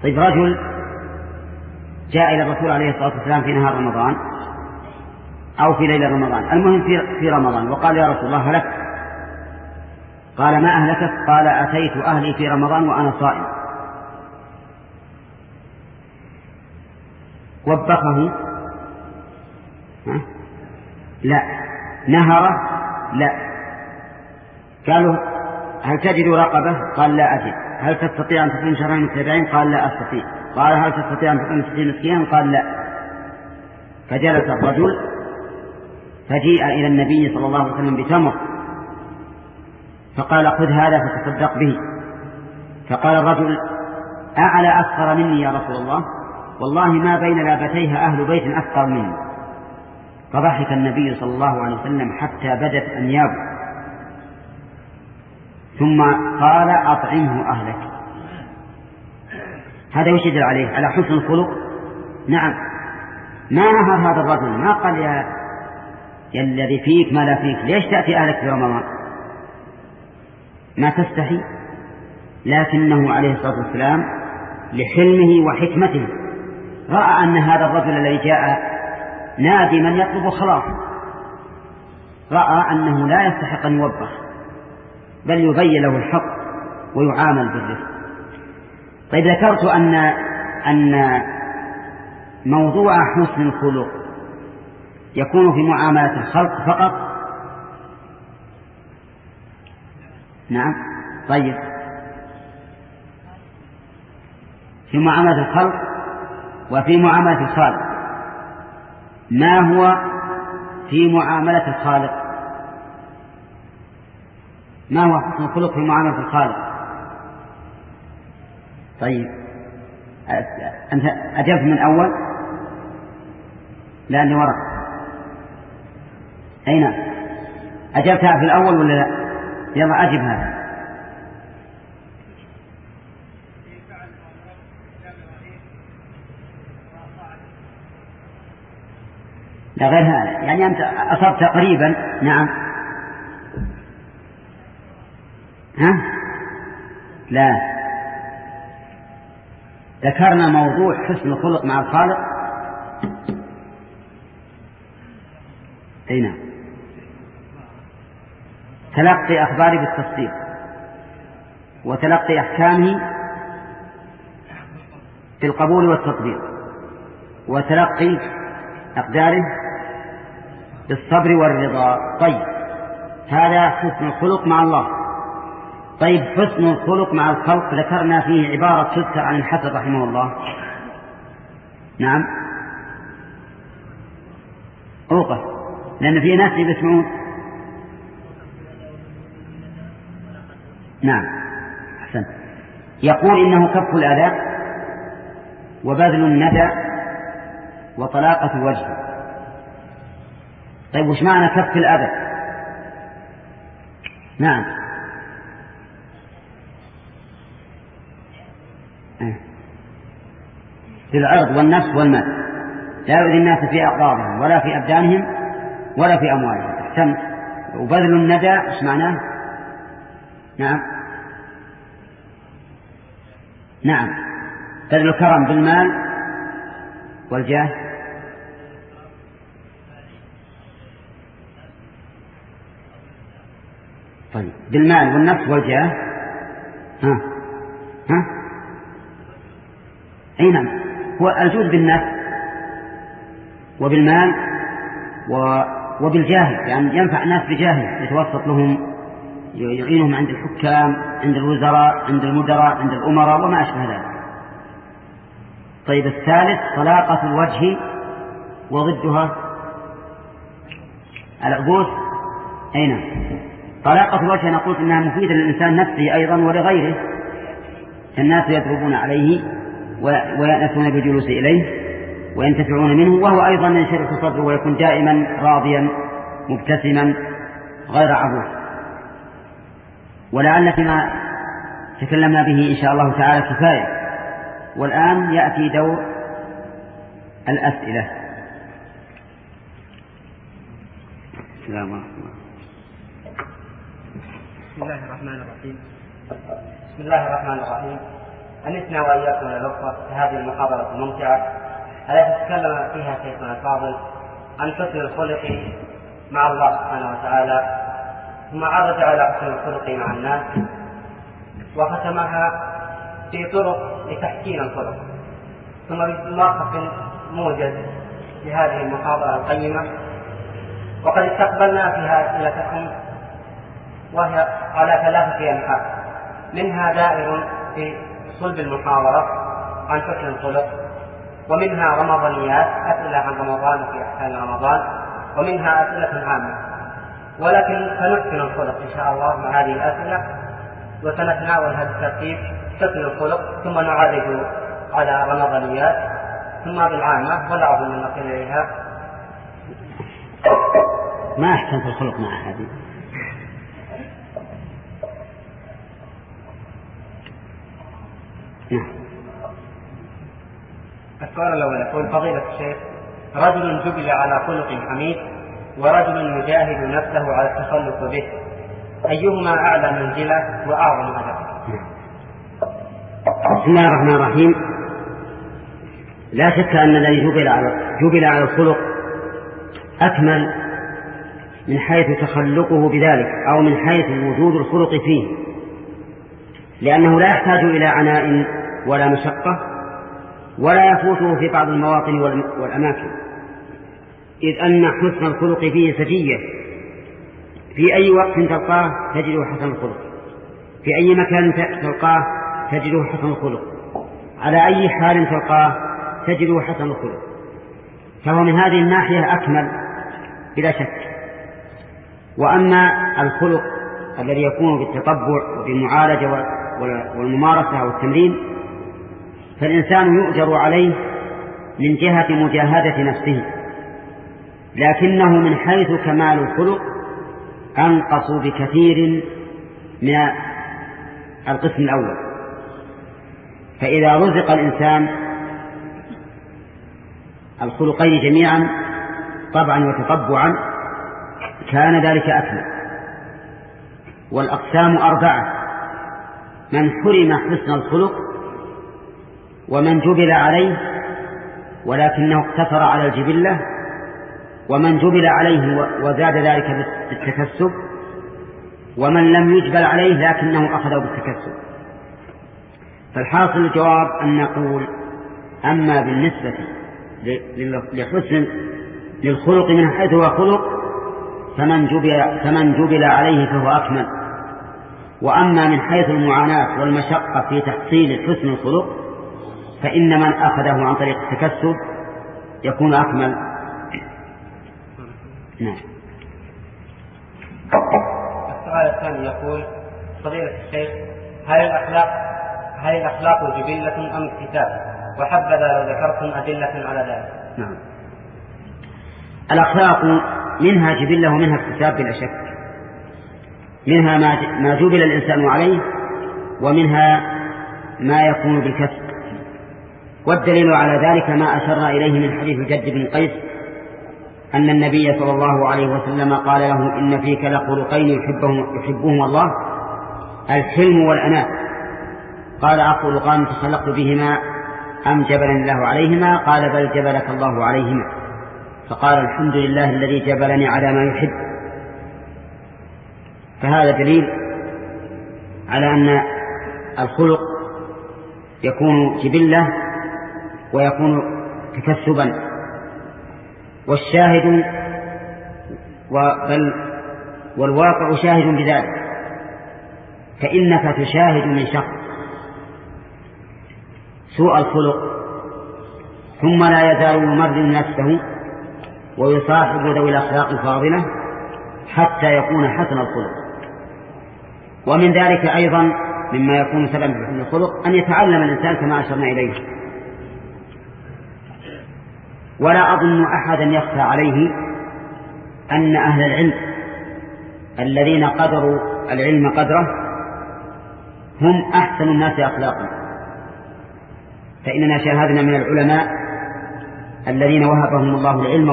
[SPEAKER 1] طيب رجل جاء إلى الرسول عليه الصلاة والسلام في نهار رمضان أو في ليلة رمضان. المهم في, في رمضان. وقال يا رسول الله هلكت. قال ما أهلكت قال أتيت أهلي في رمضان وأنا صائم. وبخه. لا. نهره؟ لا. قالوا هل تجد رقبة؟ قال لا أجد. هل تستطيع أن تكون شهرين متتابعين قال لا أستطيع. قال هل تستطيع أن تكون ستين مسكينا؟ قال لا. فجلس الرجل فجيء إلى النبي صلى الله عليه وسلم بتمر. فقال خذ هذا فتصدق به. فقال الرجل أعلى أفقر مني يا رسول الله؟ والله ما بين لابتيها أهل بيت أفقر مني. فضحك النبي صلى الله عليه وسلم حتى بدت أنيابه. ثم قال أطعمه أهلك. هذا وش يدل عليه؟ على حسن الخلق؟ نعم. ما نهر هذا الرجل ما قال يا, يا الذي فيك ما لا فيك. ليش تأتي أهلك في رمضان؟ ما تستحي. لكنه عليه الصلاة والسلام لحلمه وحكمته. رأى أن هذا الرجل الذي جاء نادما يطلب خلاص رأى أنه لا يستحق أن يوبخ. بل يبين له الحق ويعامل بالرفق. طيب ذكرت أن أن موضوع حسن الخلق يكون في معاملة الخلق فقط. نعم. طيب. في معاملة الخلق وفي معاملة الخالق. ما هو في معاملة الخالق؟ ما هو حسن الخلق في معاملة الخالق؟ طيب. أنت أجبت من أول لأني ورق. أين أجبتها في الأول ولا لا؟ يلا أجب هذا. لا غير هذا. يعني أنت أصبت تقريبا نعم. ها؟ لا. ذكرنا موضوع حسن الخلق مع الخالق. أي نعم. تلقي أخباره بالتصديق وتلقي أحكامه بالقبول والتطبيق. وتلقي أقداره بالصبر والرضا. طيب. هذا حسن الخلق مع الله. طيب حسن الخلق مع الخلق ذكرنا فيه عبارة تذكر عن الحسن رحمه الله. نعم. أوقف لأن في ناس يسمعون. نعم. أحسن. يقول إنه كف الأذى وبذل الندى وطلاقة الوجه. طيب وش معنى كف الأذى؟ نعم. في العرض والنفس والمال. لا يؤذي الناس في أعراضهم ولا في أبدانهم ولا في أموالهم. احسنت وبذل الندى إيش معناه؟ نعم. نعم. بذل الكرم بالمال والجاه. طيب. بالمال والنفس والجاه. ها. ها. أي نعم. هو الجود بالنفس وبالمال وبالجاهل لأن يعني ينفع الناس بجاهل يتوسط لهم يعينهم عند الحكام عند الوزراء عند المدراء عند الأمراء وما أشبه ذلك طيب الثالث طلاقة الوجه وضدها العبوس أين نعم. طلاقة الوجه نقول إنها مفيدة للإنسان نفسه أيضا ولغيره الناس يضربون عليه ويأنسون بالجلوس إليه وينتفعون منه وهو أيضا ينشرح صدره ويكون دائما راضيا مبتسما غير عبوس ولعل فيما تكلمنا به إن شاء الله تعالى كفاية. والآن يأتي دور الأسئلة.
[SPEAKER 2] السلام عليكم. بسم الله الرحمن الرحيم. بسم الله الرحمن الرحيم. أنسنا وإياكم الأخوة في هذه المحاضرة الممتعة التي تكلم فيها شيخنا الفاضل عن حسن الخلق مع الله سبحانه وتعالى ثم عرج على حسن الخلق مع الناس وختمها في طرق لتحسين الخلق. ثم بملخص موجز في هذه المحاضرة القيمة. وقد استقبلنا فيها أسئلتكم وهي على ثلاثة أنحاء. منها دائر في صلب المحاضرة عن حسن الخلق ومنها رمضانيات أسئلة عن رمضان في أحكام رمضان. ومنها أسئلة عامة ولكن سنحسن الخلق إن شاء الله مع هذه الأسئلة وسنتناول هذا الترتيب. حسن الخلق ثم نعرج على رمضانيات ثم بالعامة ولا أظن أن إليها.
[SPEAKER 1] ما أحسنت الخلق مع هذه؟
[SPEAKER 2] السؤال الأول يقول فضيلة الشيخ رجل جبل على خلق حميد ورجل يجاهد نفسه على التخلق به. أيهما أعلى منزلة وأعظم أجرا
[SPEAKER 1] بسم الله الرحمن الرحيم. لا شك أن الذي جبل على جبل على الخلق أكمل من حيث تخلقه بذلك أو من حيث وجود الخلق فيه. لأنه لا يحتاج إلى عناء ولا مشقة ولا يفوته في بعض المواطن والأماكن. إذ أن حسن الخلق فيه سجية. في أي وقت تلقاه تجده حسن الخلق. في أي مكان تلقاه تجده حسن الخلق. على أي حال تلقاه تجده حسن الخلق. فهو من هذه الناحية أكمل بلا شك. وأما الخلق الذي يكون بالتطبع وبالمعالجة والممارسة والتمرين فالإنسان يؤجر عليه من جهة مجاهدة نفسه لكنه من حيث كمال الخلق أنقص بكثير من القسم الأول. فإذا رزق الإنسان الخلقين جميعا طبعا وتطبعا كان ذلك أكمل. والأقسام أربعة من حرم حسن الخلق ومن جبل عليه ولكنه اقتصر على الجبلة ومن جبل عليه وزاد ذلك بالتكسب ومن لم يجبل عليه لكنه أخذه بالتكسب. فالحاصل الجواب أن نقول أما بالنسبة لحسن للخلق من حيث هو خلق فمن جبل, فمن جبل عليه فهو أكمل. وأما من حيث المعاناة والمشقة في تحصيل حسن الخلق فإن من أخذه عن طريق التكسب يكون أكمل
[SPEAKER 2] نعم السؤال الثاني يقول فضيلة الشيخ هل الأخلاق هل الأخلاق جبلة أم اكتساب؟ وحبذا لو ذكرتم أدلة على ذلك. نعم.
[SPEAKER 1] الأخلاق منها جبلة ومنها اكتساب بلا شك. منها ما جبل الإنسان عليه ومنها ما يكون بالكسب. والدليل على ذلك ما أشرنا إليه من حديث جد بن قيس أن النبي صلى الله عليه وسلم قال له إن فيك لخلقين يحبهم, يحبهم الله الحلم والأناة قال أخلقان تخلقت بهما أم جبلني الله عليهما؟ قال بل جبلك الله عليهما. فقال الحمد لله الذي جبلني على ما يحب. فهذا دليل على أن الخلق يكون جبلة ويكون تكسبا. والشاهد بل والواقع شاهد بذلك. فإنك تشاهد من شخص سوء الخلق. ثم لا يزال يمرن نفسه ويصاحب ذوي الأخلاق الفاضلة حتى يكون حسن الخلق. ومن ذلك أيضا مما يكون سببا في حسن الخلق أن يتعلم الإنسان كما أشرنا إليه. ولا أظن أحدا يخفى عليه أن أهل العلم الذين قدروا العلم قدره هم أحسن الناس أخلاقا. فإننا شاهدنا من العلماء الذين وهبهم الله العلم